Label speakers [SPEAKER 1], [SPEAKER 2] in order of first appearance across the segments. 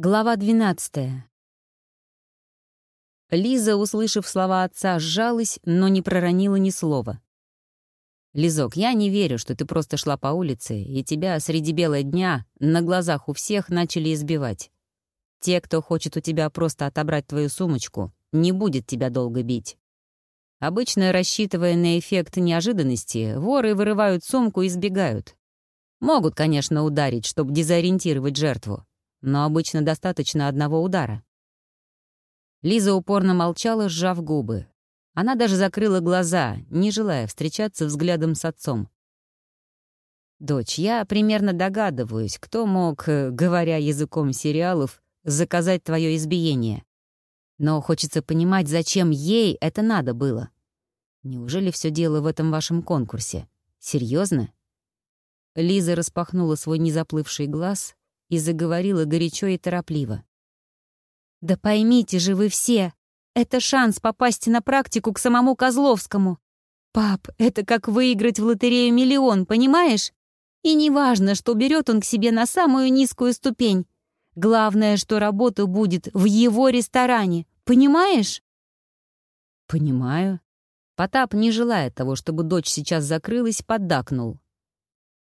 [SPEAKER 1] Глава 12. Лиза, услышав слова отца, сжалась, но не проронила ни слова. «Лизок, я не верю, что ты просто шла по улице, и тебя среди бела дня на глазах у всех начали избивать. Те, кто хочет у тебя просто отобрать твою сумочку, не будет тебя долго бить. Обычно, рассчитывая на эффект неожиданности, воры вырывают сумку и сбегают. Могут, конечно, ударить, чтобы дезориентировать жертву но обычно достаточно одного удара. Лиза упорно молчала, сжав губы. Она даже закрыла глаза, не желая встречаться взглядом с отцом. «Дочь, я примерно догадываюсь, кто мог, э, говоря языком сериалов, заказать твое избиение. Но хочется понимать, зачем ей это надо было. Неужели все дело в этом вашем конкурсе? Серьезно? Лиза распахнула свой незаплывший глаз, и заговорила горячо и торопливо. «Да поймите же вы все, это шанс попасть на практику к самому Козловскому. Пап, это как выиграть в лотерею миллион, понимаешь? И не важно, что берет он к себе на самую низкую ступень. Главное, что работа будет в его ресторане, понимаешь?» «Понимаю». Потап, не желая того, чтобы дочь сейчас закрылась, поддакнул.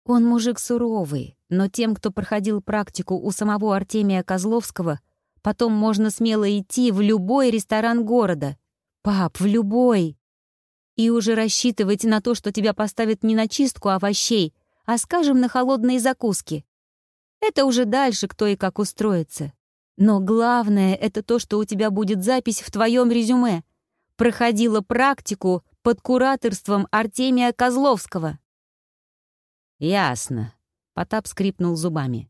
[SPEAKER 1] Он мужик суровый, но тем, кто проходил практику у самого Артемия Козловского, потом можно смело идти в любой ресторан города. Пап, в любой. И уже рассчитывать на то, что тебя поставят не на чистку овощей, а, скажем, на холодные закуски. Это уже дальше кто и как устроится. Но главное — это то, что у тебя будет запись в твоем резюме. Проходила практику под кураторством Артемия Козловского. «Ясно», — Потап скрипнул зубами.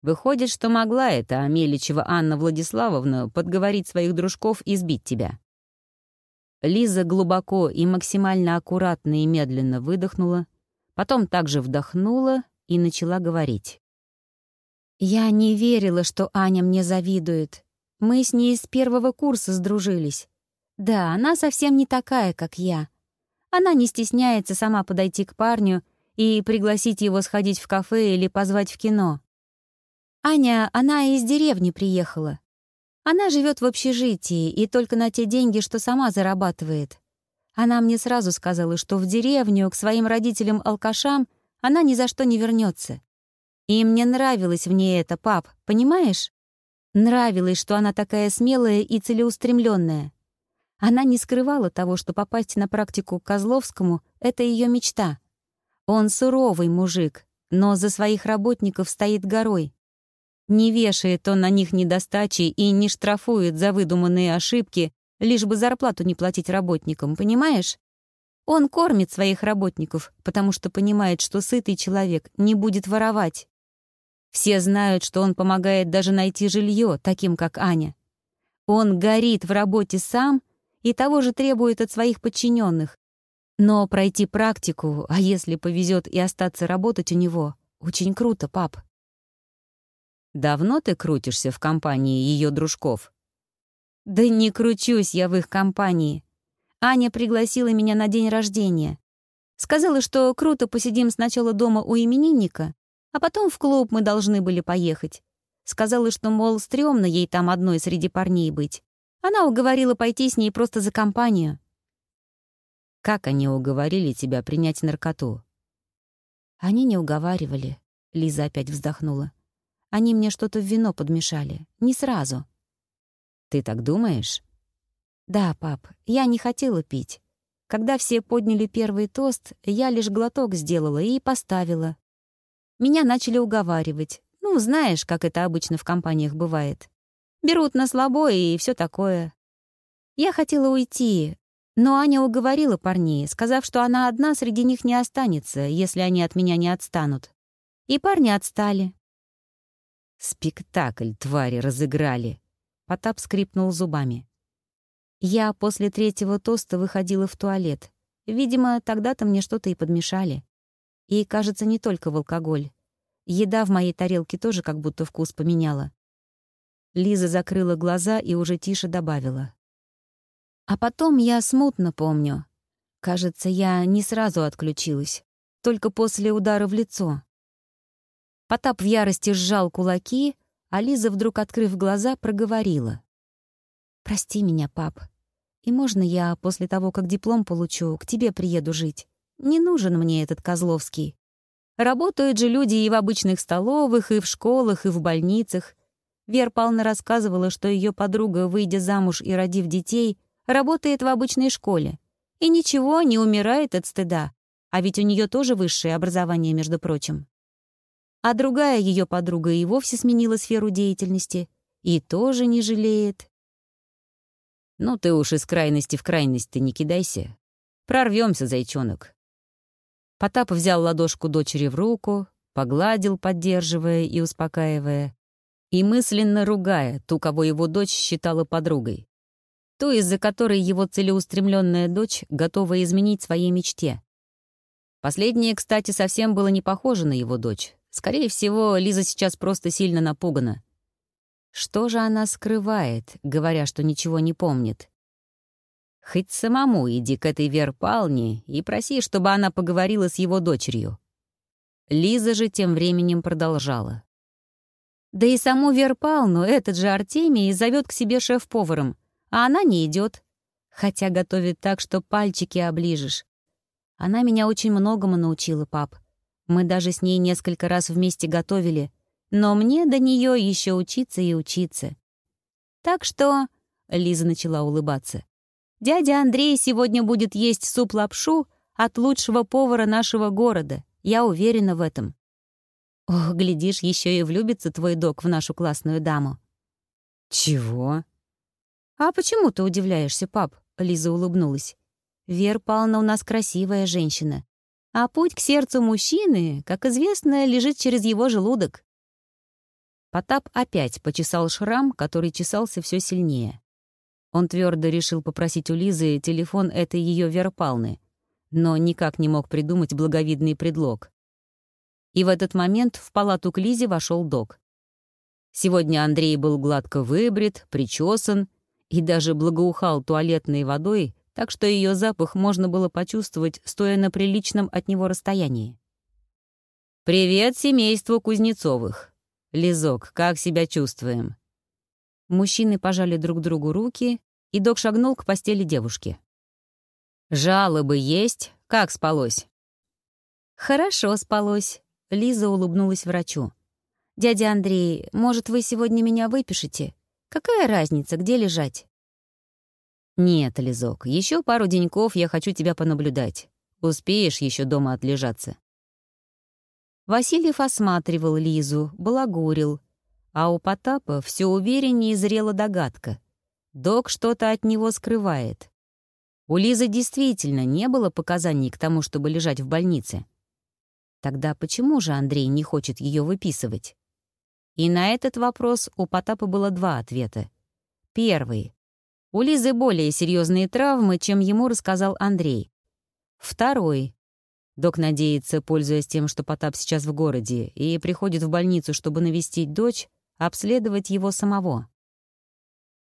[SPEAKER 1] «Выходит, что могла эта Амеличева Анна Владиславовна подговорить своих дружков избить тебя». Лиза глубоко и максимально аккуратно и медленно выдохнула, потом также вдохнула и начала говорить. «Я не верила, что Аня мне завидует. Мы с ней с первого курса сдружились. Да, она совсем не такая, как я. Она не стесняется сама подойти к парню и пригласить его сходить в кафе или позвать в кино. Аня, она из деревни приехала. Она живет в общежитии и только на те деньги, что сама зарабатывает. Она мне сразу сказала, что в деревню к своим родителям-алкашам она ни за что не вернется. И мне нравилось в ней это, пап, понимаешь? Нравилось, что она такая смелая и целеустремленная. Она не скрывала того, что попасть на практику к Козловскому — это ее мечта. Он суровый мужик, но за своих работников стоит горой. Не вешает он на них недостачи и не штрафует за выдуманные ошибки, лишь бы зарплату не платить работникам, понимаешь? Он кормит своих работников, потому что понимает, что сытый человек не будет воровать. Все знают, что он помогает даже найти жилье, таким как Аня. Он горит в работе сам и того же требует от своих подчиненных, но пройти практику, а если повезет и остаться работать у него, очень круто, пап. Давно ты крутишься в компании ее дружков? Да не кручусь я в их компании. Аня пригласила меня на день рождения. Сказала, что круто посидим сначала дома у именинника, а потом в клуб мы должны были поехать. Сказала, что, мол, стрёмно ей там одной среди парней быть. Она уговорила пойти с ней просто за компанию. Как они уговорили тебя принять наркоту? Они не уговаривали. Лиза опять вздохнула. Они мне что-то в вино подмешали. Не сразу. Ты так думаешь? Да, пап, я не хотела пить. Когда все подняли первый тост, я лишь глоток сделала и поставила. Меня начали уговаривать. Ну, знаешь, как это обычно в компаниях бывает. Берут на слабое и все такое. Я хотела уйти, но Аня уговорила парней, сказав, что она одна среди них не останется, если они от меня не отстанут. И парни отстали. «Спектакль, твари, разыграли!» Потап скрипнул зубами. Я после третьего тоста выходила в туалет. Видимо, тогда-то мне что-то и подмешали. И, кажется, не только в алкоголь. Еда в моей тарелке тоже как будто вкус поменяла. Лиза закрыла глаза и уже тише добавила. А потом я смутно помню. Кажется, я не сразу отключилась, только после удара в лицо. Потап в ярости сжал кулаки, А Лиза, вдруг открыв глаза, проговорила. «Прости меня, пап. И можно я после того, как диплом получу, к тебе приеду жить? Не нужен мне этот Козловский. Работают же люди и в обычных столовых, и в школах, и в больницах. Вера Павловна рассказывала, что ее подруга, выйдя замуж и родив детей, работает в обычной школе. И ничего, не умирает от стыда. А ведь у нее тоже высшее образование, между прочим. А другая ее подруга и вовсе сменила сферу деятельности. И тоже не жалеет.
[SPEAKER 2] Ну ты уж из крайности в крайность ты не кидайся. Прорвемся, зайчонок.
[SPEAKER 1] Потап взял ладошку дочери в руку, погладил, поддерживая и успокаивая, и мысленно ругая ту, кого его дочь считала подругой. Ту, из-за которой его целеустремленная дочь готова изменить своей мечте. Последнее, кстати, совсем было не похоже на его дочь. Скорее всего, Лиза сейчас просто сильно напугана. Что же она скрывает, говоря, что ничего не помнит? Хоть самому иди к этой Верпалне и проси, чтобы она поговорила с его дочерью. Лиза же тем временем продолжала. Да и саму Верпалну этот же Артемий зовет к себе шеф-поваром, а она не идет, хотя готовит так, что пальчики оближешь. Она меня очень многому научила, пап. Мы даже с ней несколько раз вместе готовили, но мне до нее еще учиться и учиться. Так что, — Лиза начала улыбаться, — дядя Андрей сегодня будет есть суп-лапшу от лучшего повара нашего города. Я уверена в этом. Ох, глядишь, еще и влюбится твой док в нашу классную даму.
[SPEAKER 2] Чего?
[SPEAKER 1] А почему ты удивляешься, пап? Лиза улыбнулась. Вер Павловна у нас красивая женщина. А путь к сердцу мужчины, как известно, лежит через его желудок. Потап опять почесал шрам, который чесался все сильнее. Он твердо решил попросить у Лизы телефон этой ее Верпалны, но никак не мог придумать благовидный предлог. И в этот момент в палату к Лизе вошел док. Сегодня Андрей был гладко выбрит, причесан и даже благоухал туалетной водой, так что ее запах можно было почувствовать, стоя на приличном от него расстоянии. «Привет семейству Кузнецовых. Лизок, как себя чувствуем?» Мужчины пожали друг другу руки, и док шагнул к постели девушки. «Жалобы есть? Как спалось?» «Хорошо спалось», — Лиза улыбнулась врачу. «Дядя Андрей, может, вы сегодня меня выпишете? Какая разница, где лежать?»
[SPEAKER 2] «Нет, Лизок, еще пару деньков я хочу тебя понаблюдать. Успеешь еще дома отлежаться».
[SPEAKER 1] Васильев осматривал Лизу, балагурил, а у Потапа все увереннее зрела догадка. Док что-то от него скрывает. У Лизы действительно не было показаний к тому, чтобы лежать в больнице. Тогда почему же Андрей не хочет ее выписывать? И на этот вопрос у Потапа было два ответа. Первый. У Лизы более серьезные травмы, чем ему рассказал Андрей. Второй. Док надеется, пользуясь тем, что Потап сейчас в городе и приходит в больницу, чтобы навестить дочь, обследовать его самого.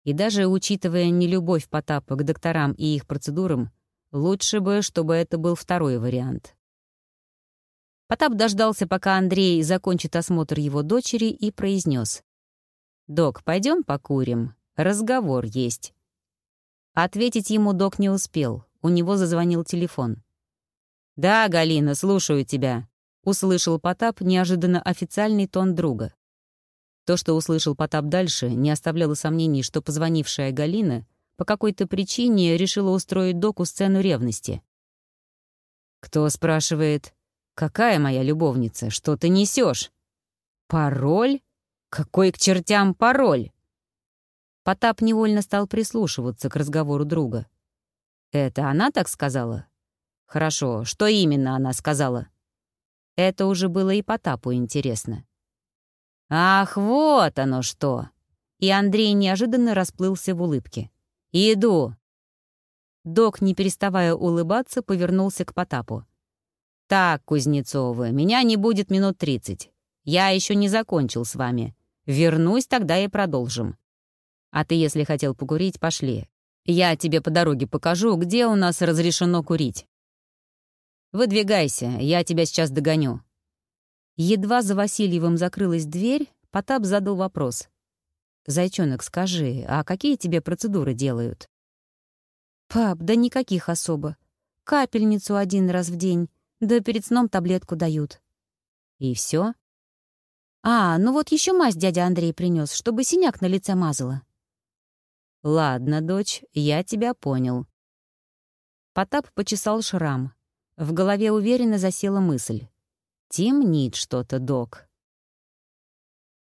[SPEAKER 1] И даже учитывая нелюбовь Потапа к докторам и их процедурам, лучше бы, чтобы это был второй вариант. Потап дождался, пока Андрей закончит осмотр его дочери, и произнес: «Док, пойдем покурим. Разговор есть». Ответить ему док не успел. У него зазвонил телефон. «Да, Галина, слушаю тебя», — услышал Потап неожиданно официальный тон друга. То, что услышал Потап дальше, не оставляло сомнений, что позвонившая Галина по какой-то причине решила устроить доку сцену ревности. «Кто спрашивает, какая моя любовница, что ты несешь? Пароль? Какой к чертям пароль?» Потап невольно стал прислушиваться к разговору друга. «Это она так сказала?» «Хорошо, что именно она сказала?» Это уже было и Потапу интересно. «Ах, вот оно что!» И Андрей неожиданно расплылся в улыбке. «Иду!» Док, не переставая улыбаться, повернулся к Потапу. «Так, Кузнецовы, меня не будет минут тридцать. Я еще не закончил с вами. Вернусь, тогда и продолжим. А ты, если хотел покурить, пошли. Я тебе по дороге покажу, где у нас разрешено курить. Выдвигайся, я тебя сейчас догоню». Едва за Васильевым закрылась дверь, Потап задал вопрос. «Зайчонок, скажи, а какие тебе процедуры делают?»
[SPEAKER 2] «Пап, да никаких особо. Капельницу один раз в день, да перед сном таблетку дают».
[SPEAKER 1] «И все?
[SPEAKER 2] «А, ну вот еще мазь дядя Андрей принес, чтобы синяк на лице мазала».
[SPEAKER 1] «Ладно, дочь, я тебя понял». Потап почесал шрам. В голове уверенно засела мысль. «Темнит что-то, док».